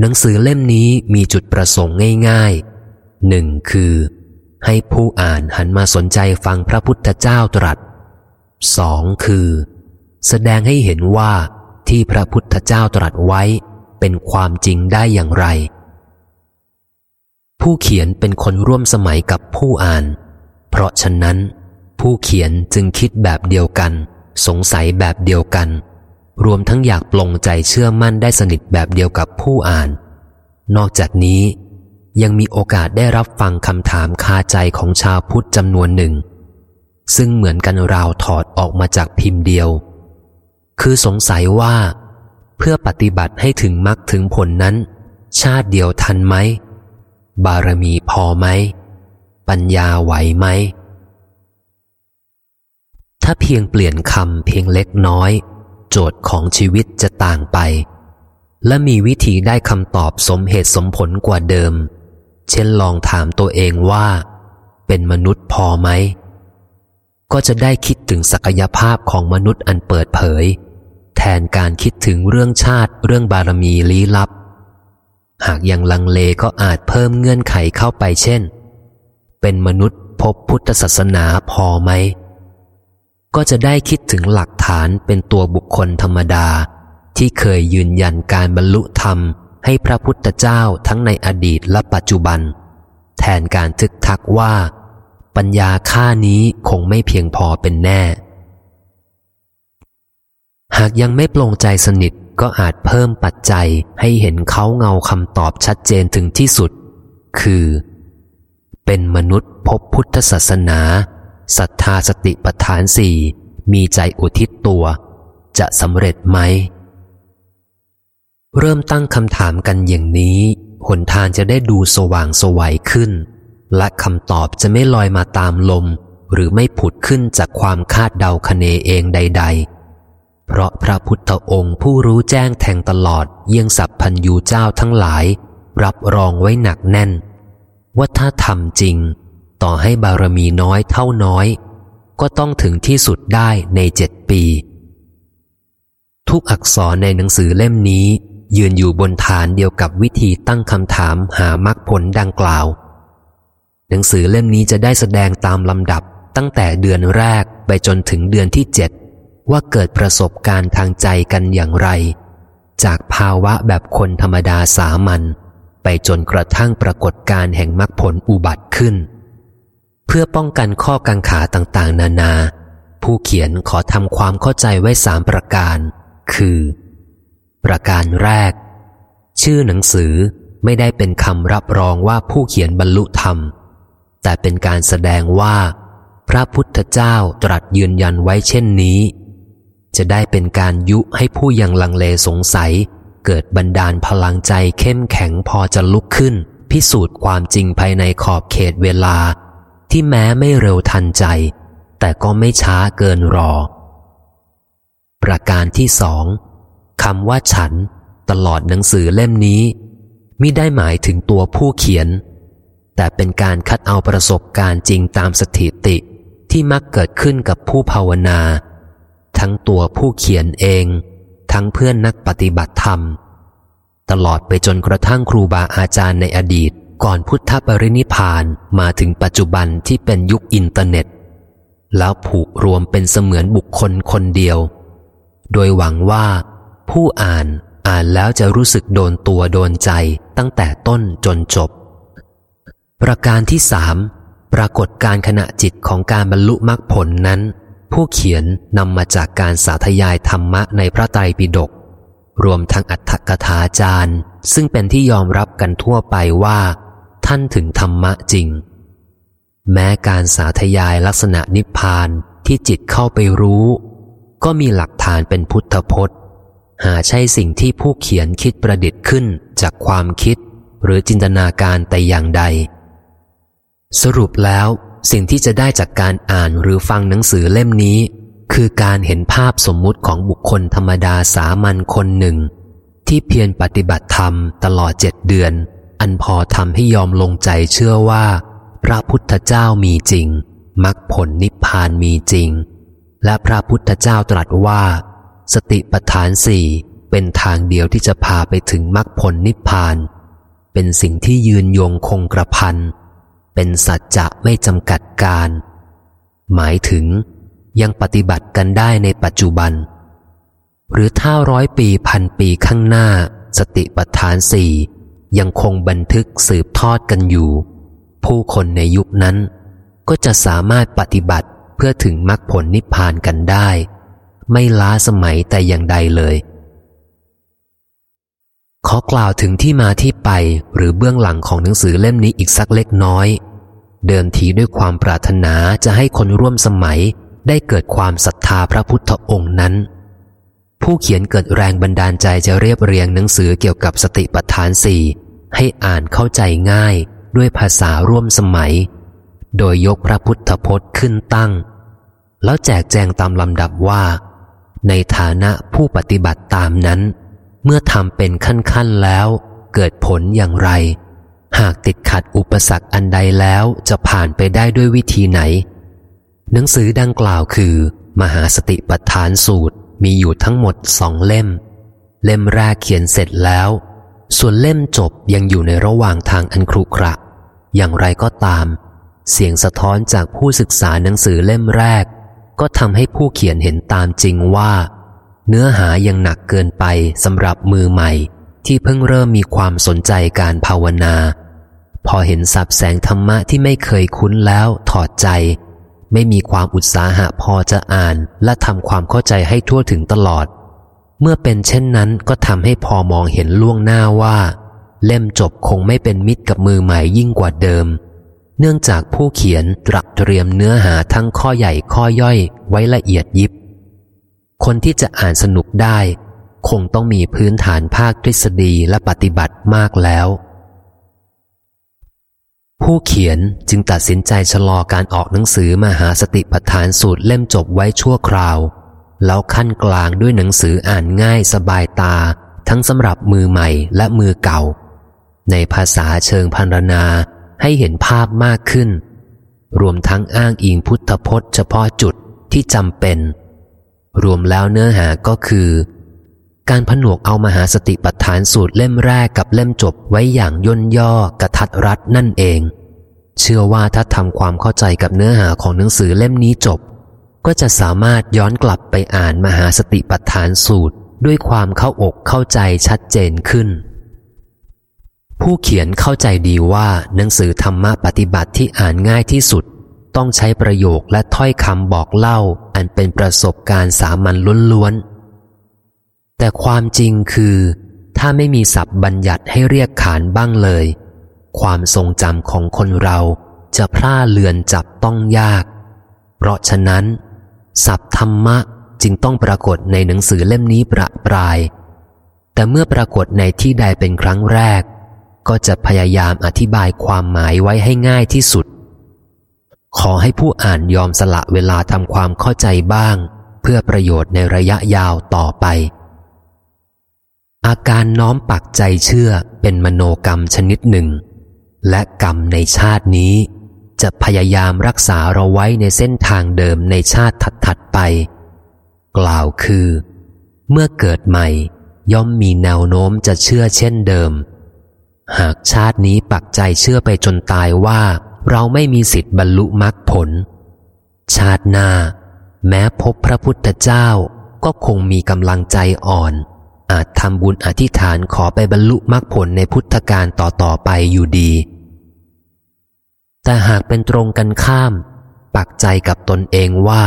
หนังสือเล่มนี้มีจุดประสงค์ง่ายๆหนึ่งคือ ให้ผู้อ่านหันมาสนใจฟังพระพุทธเจ้าตรัสสองคือ แสดงให้เห็นว่าที่พระพุทธเจ้าตรัสไว้เป็นความจริงได้อย่างไร ผู้เขียนเป็นคนร่วมสมัยกับผู้อ่าน เพราะฉะนั้น ผู้เขียนจึงคิดแบบเดียวกัน สงสัยแบบเดียวกัน รวมทั้งอยากปลงใจเชื่อมั่นได้สนิทแบบเดียวกับผู้อ่าน นอกจากนี้ยังมีโอกาสได้รับฟังคำถามคาใจของชาวพุทธจำนวนหนึ่ง ซึ่งเหมือนกันราวถอดออกมาจากพิมพ์เดียว คือสงสัยว่า เพื่อปฏิบัติให้ถึงมรรคถึงผลนั้น ชาติเดียวทันไหม บารมีพอไหม ปัญญาไหวไหม ถ้าเพียงเปลี่ยนคำเพียงเล็กน้อย โจทย์ของชีวิตจะต่างไป และมีวิธีได้คำตอบสมเหตุสมผลกว่าเดิม เช่นลองถามตัวเองว่า เป็นมนุษย์พอไหม ก็จะได้คิดถึงศักยภาพของมนุษย์อันเปิดเผย แทนการคิดถึงเรื่องชาติเรื่องบารมีลี้ลับ หากยังลังเลก็อาจเพิ่มเงื่อนไขเข้าไปเช่น เป็นมนุษย์พบพุทธศาสนาพอไหม ก็จะได้คิดถึงหลักฐานเป็นตัวบุคคลธรรมดา ที่เคยยืนยันการบรรลุธรรม ให้พระพุทธเจ้าทั้งในอดีตและปัจจุบัน แทนการทึกทักว่า ปัญญาค่านี้คงไม่เพียงพอเป็นแน่ หากยังไม่ปลงใจสนิทก็อาจเพิ่มปัจจัยให้เห็นเขาเงาคำตอบชัดเจนถึงที่สุด คือ เป็นมนุษย์พบพุทธศาสนา ศรัทธาสติปัฏฐานสี่มีใจอุทิศตัว จะสำเร็จไหม เริ่มตั้งคำถามกันอย่างนี้ หนทางจะได้ดูสว่างสวัยขึ้น และคำตอบจะไม่ลอยมาตามลม หรือไม่ผุดขึ้นจากความคาดเดาคเนเองใด ๆ เพราะพระพุทธองค์ผู้รู้แจ้งแทงตลอดเยี่ยงสัพพัญยูเจ้าทั้งหลาย รับรองไว้หนักแน่น ว่าถ้าทำจริง ต่อให้บารมีน้อยเท่าน้อย ก็ต้องถึงที่สุดได้ในเจ็ดปี ทุกอักษรในหนังสือเล่มนี้ ยืนอยู่บนฐานเดียวกับวิธีตั้งคำถามหามรรคผลดังกล่าว หนังสือเล่มนี้จะได้แสดงตามลำดับตั้งแต่เดือนแรกไปจนถึงเดือนที่เจ็ดว่าเกิดประสบการณ์ทางใจกันอย่างไร จากภาวะแบบคนธรรมดาสามัญไปจนกระทั่งปรากฏการแห่งมรรคผลอุบัติขึ้น เพื่อป้องกันข้อกังขาต่างๆ นานา ผู้เขียนขอทำความเข้าใจไว้สามประการ คือ ประการแรก ชื่อหนังสือไม่ได้เป็นคำรับรองว่าผู้เขียนบรรลุธรรม แต่เป็นการแสดงว่า พระพุทธเจ้าตรัสยืนยันไว้เช่นนี้ จะได้เป็นการยุให้ผู้ยังลังเลสงสัย เกิดบันดาลพลังใจเข้มแข็งพอจะลุกขึ้น พิสูจน์ความจริงภายในขอบเขตเวลา ที่แม้ไม่เร็วทันใจ แต่ก็ไม่ช้าเกินรอ ประการที่สองคำว่าฉัน ตลอดหนังสือเล่มนี้มิได้หมายถึงตัวผู้เขียน แต่เป็นการคัดเอาประสบการณ์จริงตามสถิติที่มักเกิดขึ้นกับผู้ภาวนา ทั้งตัวผู้เขียนเอง ทั้งเพื่อนนักปฏิบัติธรรม ตลอดไปจนกระทั่งครูบาอาจารย์ในอดีต ก่อนพุทธปรินิพานมาถึงปัจจุบันที่เป็นยุคอินเทอร์เน็ต แล้วผูกรวมเป็นเสมือนบุคคลคนเดียว โดยหวังว่า ผู้อ่านอ่านแล้วจะรู้สึกโดนตัวโดนใจตั้งแต่ต้นจนจบ ประการที่สามปรากฏการขณะจิตของการบรรลุมรรคผลนั้น ผู้เขียนนำมาจากการสาธยายธรรมะในพระไตรปิฎกรวมทั้งอัตถกถาจารย์ ซึ่งเป็นที่ยอมรับกันทั่วไปว่า ท่านถึงธรรมะจริง แม้การสาธยายลักษณะนิพพานที่จิตเข้าไปรู้ ก็มีหลักฐานเป็นพุทธพจน์ หาใช่สิ่งที่ผู้เขียนคิดประดิษฐ์ขึ้นจากความคิด หรือจินตนาการแต่อย่างใด สรุปแล้วสิ่งที่จะได้จากการอ่านหรือฟังหนังสือเล่มนี้ คือการเห็นภาพสมมุติของบุคคลธรรมดาสามัญคนหนึ่ง ที่เพียรปฏิบัติธรรมตลอดเจ็ดเดือน อันพอทำให้ยอมลงใจเชื่อว่า พระพุทธเจ้ามีจริงมรรคผลนิพพานมีจริง และพระพุทธเจ้าตรัสว่า สติปัฏฐานสี่เป็นทางเดียวที่จะพาไปถึงมรรคผลนิพพาน เป็นสิ่งที่ยืนยงคงกระพัน เป็นสัจจะไม่จำกัดการ หมายถึงยังปฏิบัติกันได้ในปัจจุบัน หรือถ้าร้อยปีพันปีข้างหน้า สติปัฏฐานสี่ ยังคงบันทึกสืบทอดกันอยู่ ผู้คนในยุคนั้น ก็จะสามารถปฏิบัติเพื่อถึงมรรคผลนิพพานกันได้ ไม่ล้าสมัยแต่อย่างใดเลย ขอกล่าวถึงที่มาที่ไปหรือเบื้องหลังของหนังสือเล่มนี้อีกสักเล็กน้อย เดิมทีด้วยความปรารถนาจะให้คนร่วมสมัยได้เกิดความศรัทธาพระพุทธองค์นั้น ผู้เขียนเกิดแรงบันดาลใจจะเรียบเรียงหนังสือเกี่ยวกับสติปัฏฐานสี่ให้อ่านเข้าใจง่ายด้วยภาษาร่วมสมัย โดยยกพระพุทธพจน์ขึ้นตั้ง แล้วแจกแจงตามลำดับว่า ในฐานะผู้ปฏิบัติตามนั้น เมื่อทำเป็นขั้นๆแล้ว เกิดผลอย่างไร หากติดขัดอุปสรรคอันใดแล้วจะผ่านไปได้ด้วยวิธีไหน หนังสือดังกล่าวคือ มหาสติปัฏฐานสูตร มีอยู่ทั้งหมดสองเล่ม เล่มแรกเขียนเสร็จแล้ว ส่วนเล่มจบยังอยู่ในระหว่างทางอันครุขระ อย่างไรก็ตาม เสียงสะท้อนจากผู้ศึกษาหนังสือเล่มแรก ก็ทำให้ผู้เขียนเห็นตามจริงว่า เนื้อหายังหนักเกินไปสำหรับมือใหม่ ที่เพิ่งเริ่มมีความสนใจการภาวนา พอเห็นสับแสงธรรมะที่ไม่เคยคุ้นแล้วถอดใจ ไม่มีความอุตสาหะพอจะอ่านและทำความเข้าใจให้ทั่วถึงตลอด เมื่อเป็นเช่นนั้นก็ทำให้พอมองเห็นล่วงหน้าว่า เล่มจบคงไม่เป็นมิตรกับมือใหม่ยิ่งกว่าเดิม เนื่องจากผู้เขียนตรัสเตรียมเนื้อหาทั้งข้อใหญ่ข้อย่อยไว้ละเอียดยิบ คนที่จะอ่านสนุกได้ คงต้องมีพื้นฐานภาคทฤษฎีและปฏิบัติมากแล้ว ผู้เขียนจึงตัดสินใจชะลอการออกหนังสือมหาสติปัฏฐานสูตรเล่มจบไว้ชั่วคราว แล้วขั้นกลางด้วยหนังสืออ่านง่ายสบายตา ทั้งสำหรับมือใหม่และมือเก่า ในภาษาเชิงพันรนาให้เห็นภาพมากขึ้น รวมทั้งอ้างอิงพุทธพจน์เฉพาะจุดที่จำเป็น รวมแล้วเนื้อหาก็คือ การผนวกเอามหาสติปัฏฐานสูตรเล่มแรกกับเล่มจบไว้อย่างย่นย่อกระทัดรัดนั่นเอง เชื่อว่าถ้าทำความเข้าใจกับเนื้อหาของหนังสือเล่มนี้จบ ก็จะสามารถย้อนกลับไปอ่านมหาสติปัฏฐานสูตรด้วยความเข้าอกเข้าใจชัดเจนขึ้น ผู้เขียนเข้าใจดีว่าหนังสือธรรมะปฏิบัติที่อ่านง่ายที่สุด ต้องใช้ประโยคและถ้อยคำบอกเล่า อันเป็นประสบการณ์สามัญล้วน แต่ความจริงคือ ถ้าไม่มีศัพท์บัญญัติให้เรียกขานบ้างเลย ความทรงจำของคนเราจะพร่าเลือนจับต้องยาก เพราะฉะนั้น ศัพท์ธรรมะจึงต้องปรากฏในหนังสือเล่มนี้ประปราย แต่เมื่อปรากฏในที่ใดเป็นครั้งแรก ก็จะพยายามอธิบายความหมายไว้ให้ง่ายที่สุด ขอให้ผู้อ่านยอมสละเวลาทำความเข้าใจบ้าง เพื่อประโยชน์ในระยะยาวต่อไป อาการน้อมปักใจเชื่อเป็นมโนกรรมชนิดหนึ่ง และกรรมในชาตินี้ จะพยายามรักษาเราไว้ในเส้นทางเดิมในชาติถัดๆไป กล่าวคือ เมื่อเกิดใหม่ย่อมมีแนวโน้มจะเชื่อเช่นเดิม หากชาตินี้ปักใจเชื่อไปจนตายว่า เราไม่มีสิทธิ์บรรลุมรรคผล ชาติหน้า แม้พบพระพุทธเจ้าก็คงมีกำลังใจอ่อน อาจทำบุญอธิษฐานขอไปบรรลุมรรคผลในพุทธการต่อๆไปอยู่ดี แต่หากเป็นตรงกันข้าม ปักใจกับตนเองว่า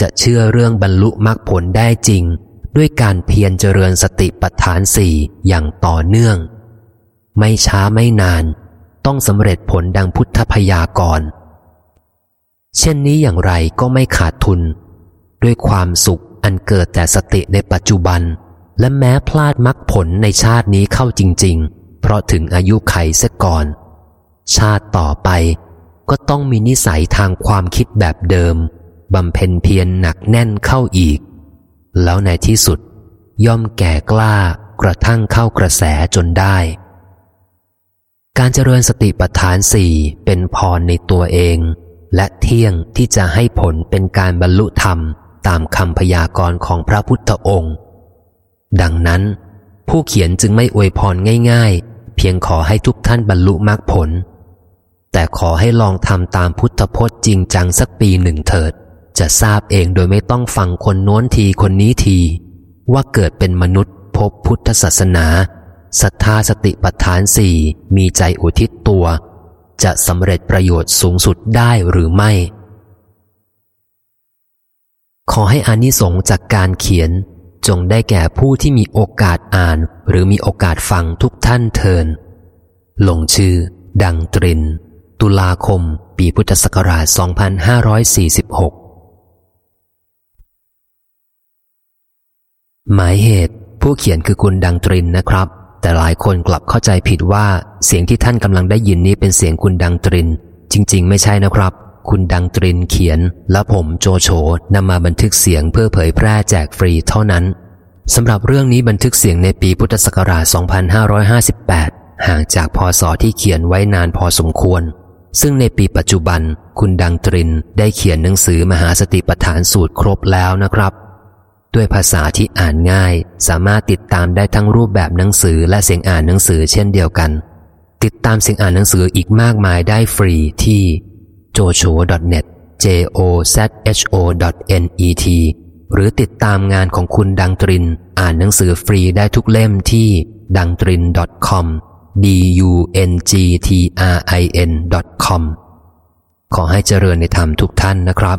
จะเชื่อเรื่องบรรลุมรรคผลได้จริง ด้วยการเพียรเจริญสติปัฏฐานสี่อย่างต่อเนื่อง ไม่ช้าไม่นาน ต้องสำเร็จผลดังพุทธพยากรเช่นนี้อย่างไรก็ไม่ขาดทุน ด้วยความสุขอันเกิดแต่สติในปัจจุบัน และแม้พลาดมรรคผลในชาตินี้เข้าจริง ๆ เพราะถึงอายุไขเสียก่อน ชาติต่อไปก็ต้องมีนิสัยทางความคิดแบบเดิมบำเพ็ญเพียรหนักแน่นเข้าอีก แล้วในที่สุด ย่อมแก่กล้ากระทั่งเข้ากระแสจนได้ การเจริญสติปัฏฐานสี่เป็นพรในตัวเอง และเที่ยงที่จะให้ผลเป็นการบรรลุธรรมตามคำพยากรณ์ของพระพุทธองค์ ดังนั้น ผู้เขียนจึงไม่อวยพรง่ายๆ เพียงขอให้ทุกท่านบรรลุมรรคผล แต่ขอให้ลองทำตามพุทธพจน์จริงจังสักปีหนึ่งเถิด จะทราบเองโดยไม่ต้องฟังคนโน้นทีคนนี้ที ว่าเกิดเป็นมนุษย์พบพุทธศาสนาศรัทธาสติปัฏฐานสี่มีใจอุทิศตัว จะสำเร็จประโยชน์สูงสุดได้หรือไม่ ขอให้อานิสงส์จากการเขียน จงได้แก่ผู้ที่มีโอกาสอ่าน หรือมีโอกาสฟังทุกท่านเทิน ลงชื่อ ดังตริน ตุลาคม ปีพุทธศักราช 2546 หมายเหตุผู้เขียนคือคุณดังตรินนะครับ แต่หลายคนกลับเข้าใจผิดว่าเสียงที่ท่านกำลังได้ยินนี้เป็นเสียงคุณดังตริน จริง ๆ ไม่ใช่นะครับ คุณดังตรินเขียน และผมโจโฉนำมาบันทึกเสียงเพื่อเผยแพร่แจกฟรีเท่านั้นสำหรับเรื่องนี้บันทึกเสียงในปีพุทธศักราช 2558 ห่างจากพศที่เขียนไว้นานพอสมควร ซึ่งในปีปัจจุบัน คุณดังตรินได้เขียนหนังสือมหาสติปัฏฐานสูตรครบแล้วนะครับ ด้วยภาษาที่อ่านง่าย สามารถติดตามได้ทั้งรูปแบบหนังสือและเสียงอ่านหนังสือเช่นเดียวกัน ติดตามเสียงอ่านหนังสืออีกมากมายได้ฟรีที่ jocho.net j o z h o net หรือติดตามงานของคุณดังตริน อ่านหนังสือฟรีได้ทุกเล่มที่ดังตริน .com d u n g t r i n com ขอให้เจริญในธรรมทุกท่านนะครับ